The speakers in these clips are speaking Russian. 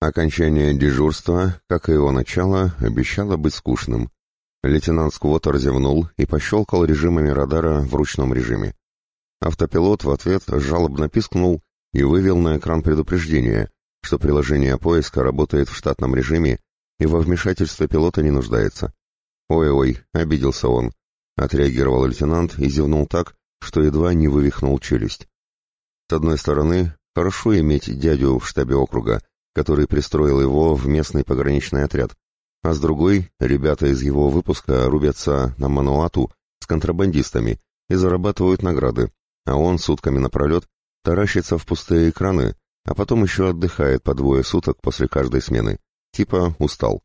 Окончание дежурства, как и его начало, обещало быть скучным. Лейтенант Сквотер зевнул и пощелкал режимами радара в ручном режиме. Автопилот в ответ жалобно пискнул и вывел на экран предупреждение, что приложение поиска работает в штатном режиме и во вмешательстве пилота не нуждается. «Ой-ой», — обиделся он, — отреагировал лейтенант и зевнул так, что едва не вывихнул челюсть. С одной стороны, хорошо иметь дядю в штабе округа, который пристроил его в местный пограничный отряд, а с другой ребята из его выпуска рубятся на Мануату с контрабандистами и зарабатывают награды, а он сутками напролет таращится в пустые экраны, а потом еще отдыхает по двое суток после каждой смены. Типа устал.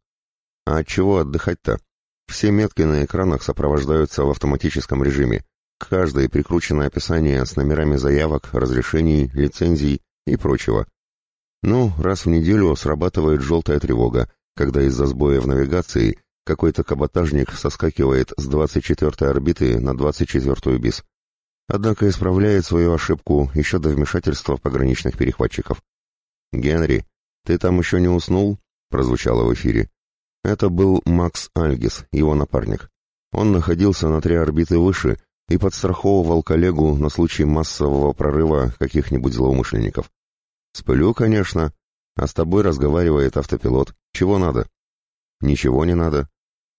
А от чего отдыхать-то? Все метки на экранах сопровождаются в автоматическом режиме. К каждой прикручено описание с номерами заявок, разрешений, лицензий и прочего. Ну, раз в неделю срабатывает желтая тревога, когда из-за сбоя в навигации какой-то каботажник соскакивает с 24-й орбиты на 24-ю БИС. Однако исправляет свою ошибку еще до вмешательства пограничных перехватчиков. «Генри, ты там еще не уснул?» — прозвучало в эфире. Это был Макс Альгис, его напарник. Он находился на три орбиты выше и подстраховывал коллегу на случай массового прорыва каких-нибудь злоумышленников. «Спылю, конечно. А с тобой разговаривает автопилот. Чего надо?» «Ничего не надо.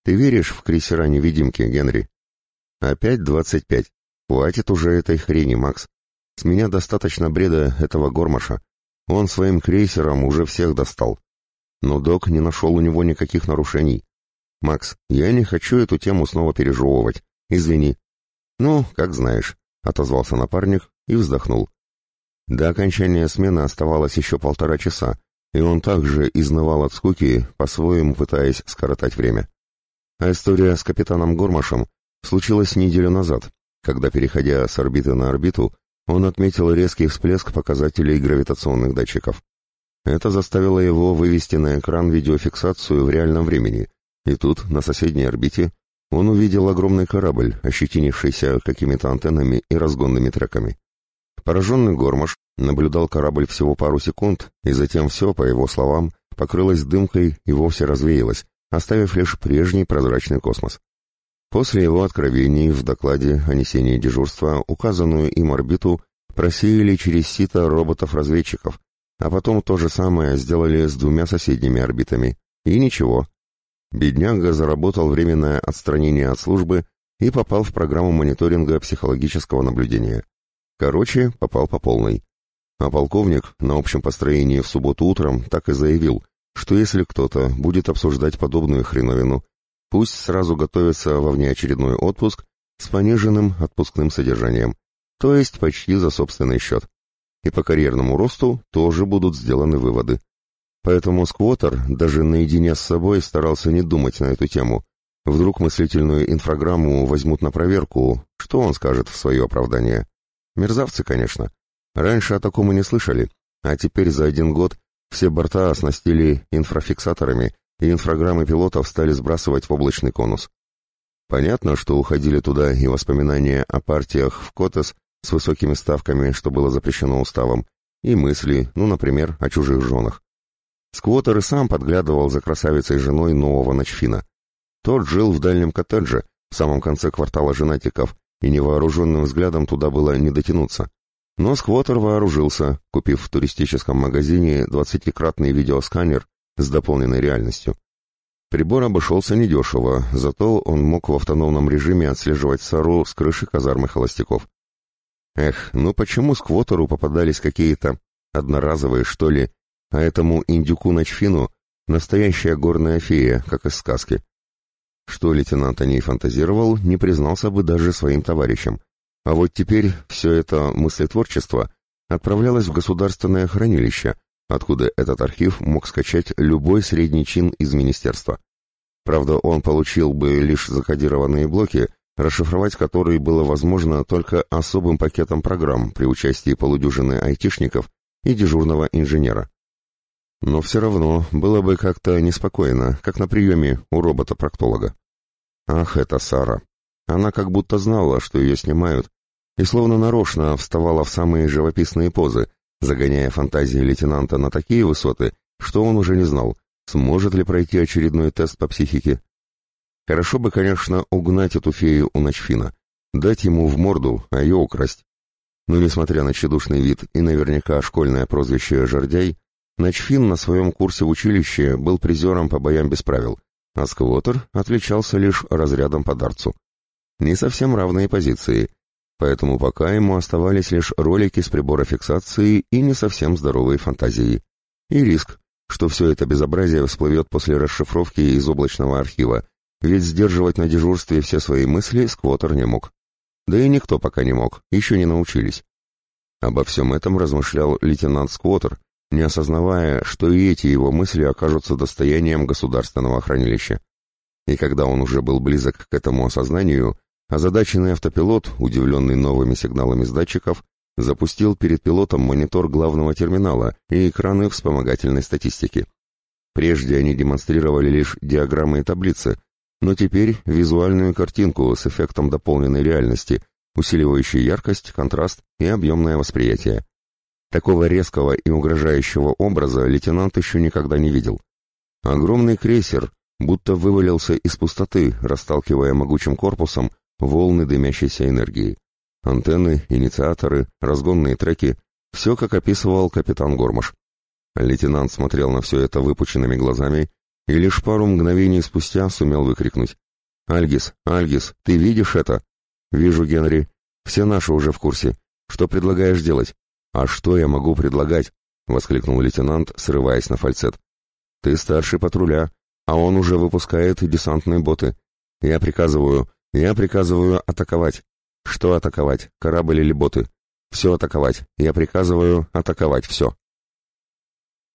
Ты веришь в крейсера-невидимки, Генри?» «Опять двадцать пять. Хватит уже этой хрени, Макс. С меня достаточно бреда этого гормаша. Он своим крейсером уже всех достал. Но док не нашел у него никаких нарушений. Макс, я не хочу эту тему снова пережевывать. Извини». «Ну, как знаешь», — отозвался напарник и вздохнул. До окончания смены оставалось еще полтора часа, и он также изнывал от скуки, по-своему пытаясь скоротать время. А история с капитаном Гормашем случилась неделю назад, когда, переходя с орбиты на орбиту, он отметил резкий всплеск показателей гравитационных датчиков. Это заставило его вывести на экран видеофиксацию в реальном времени, и тут, на соседней орбите, он увидел огромный корабль, ощетинившийся какими-то антеннами и разгонными треками. Пораженный Гормаш наблюдал корабль всего пару секунд, и затем все, по его словам, покрылось дымкой и вовсе развеялось, оставив лишь прежний прозрачный космос. После его откровений в докладе о несении дежурства указанную им орбиту просеяли через сито роботов-разведчиков, а потом то же самое сделали с двумя соседними орбитами. И ничего. Бедняга заработал временное отстранение от службы и попал в программу мониторинга психологического наблюдения. Короче, попал по полной. А полковник на общем построении в субботу утром так и заявил, что если кто-то будет обсуждать подобную хреновину, пусть сразу готовится во внеочередной отпуск с пониженным отпускным содержанием, то есть почти за собственный счет. И по карьерному росту тоже будут сделаны выводы. Поэтому Сквотер даже наедине с собой старался не думать на эту тему. Вдруг мыслительную инфограмму возьмут на проверку, что он скажет в свое оправдание. Мерзавцы, конечно. Раньше о таком и не слышали, а теперь за один год все борта оснастили инфрафиксаторами, и инфраграммы пилотов стали сбрасывать в облачный конус. Понятно, что уходили туда и воспоминания о партиях в Котес с высокими ставками, что было запрещено уставом, и мысли, ну, например, о чужих женах. Сквотер и сам подглядывал за красавицей женой нового ночфина. Тот жил в дальнем коттедже, в самом конце квартала женатиков, и невооруженным взглядом туда было не дотянуться. Но Сквотер вооружился, купив в туристическом магазине двадцатикратный видеосканер с дополненной реальностью. Прибор обошелся недешево, зато он мог в автономном режиме отслеживать Сару с крыши казармы холостяков. Эх, ну почему Сквотеру попадались какие-то одноразовые, что ли, а этому индюку Ночфину настоящая горная фея, как из сказки. Что лейтенант о ней фантазировал, не признался бы даже своим товарищам. А вот теперь все это мыслетворчество отправлялось в государственное хранилище, откуда этот архив мог скачать любой средний чин из министерства. Правда, он получил бы лишь закодированные блоки, расшифровать которые было возможно только особым пакетом программ при участии полудюжины айтишников и дежурного инженера. Но все равно было бы как-то неспокойно, как на приеме у робота-проктолога. Ах, это Сара. Она как будто знала, что ее снимают, и словно нарочно вставала в самые живописные позы, загоняя фантазии лейтенанта на такие высоты, что он уже не знал, сможет ли пройти очередной тест по психике. Хорошо бы, конечно, угнать эту фею у Ночфина, дать ему в морду, а ее украсть. Но, несмотря на тщедушный вид и наверняка школьное прозвище «Жордяй», Ночфин на своем курсе в училище был призером по боям без правил, а Сквотер отличался лишь разрядом по дарцу. Не совсем равные позиции, поэтому пока ему оставались лишь ролики с прибора фиксации и не совсем здоровые фантазии. И риск, что все это безобразие всплывет после расшифровки из облачного архива, ведь сдерживать на дежурстве все свои мысли Сквотер не мог. Да и никто пока не мог, еще не научились. Обо всем этом размышлял лейтенант Сквотер, не осознавая, что и эти его мысли окажутся достоянием государственного хранилища. И когда он уже был близок к этому осознанию, озадаченный автопилот, удивленный новыми сигналами с датчиков, запустил перед пилотом монитор главного терминала и экраны вспомогательной статистики. Прежде они демонстрировали лишь диаграммы и таблицы, но теперь визуальную картинку с эффектом дополненной реальности, усиливающей яркость, контраст и объемное восприятие. Такого резкого и угрожающего образа лейтенант еще никогда не видел. Огромный крейсер будто вывалился из пустоты, расталкивая могучим корпусом волны дымящейся энергии. Антенны, инициаторы, разгонные треки — все, как описывал капитан Гормаш. Лейтенант смотрел на все это выпученными глазами и лишь пару мгновений спустя сумел выкрикнуть. «Альгис, Альгис, ты видишь это?» «Вижу, Генри. Все наши уже в курсе. Что предлагаешь делать?» «А что я могу предлагать?» — воскликнул лейтенант, срываясь на фальцет. «Ты старший патруля, а он уже выпускает десантные боты. Я приказываю, я приказываю атаковать. Что атаковать, корабль или боты? Все атаковать. Я приказываю атаковать все».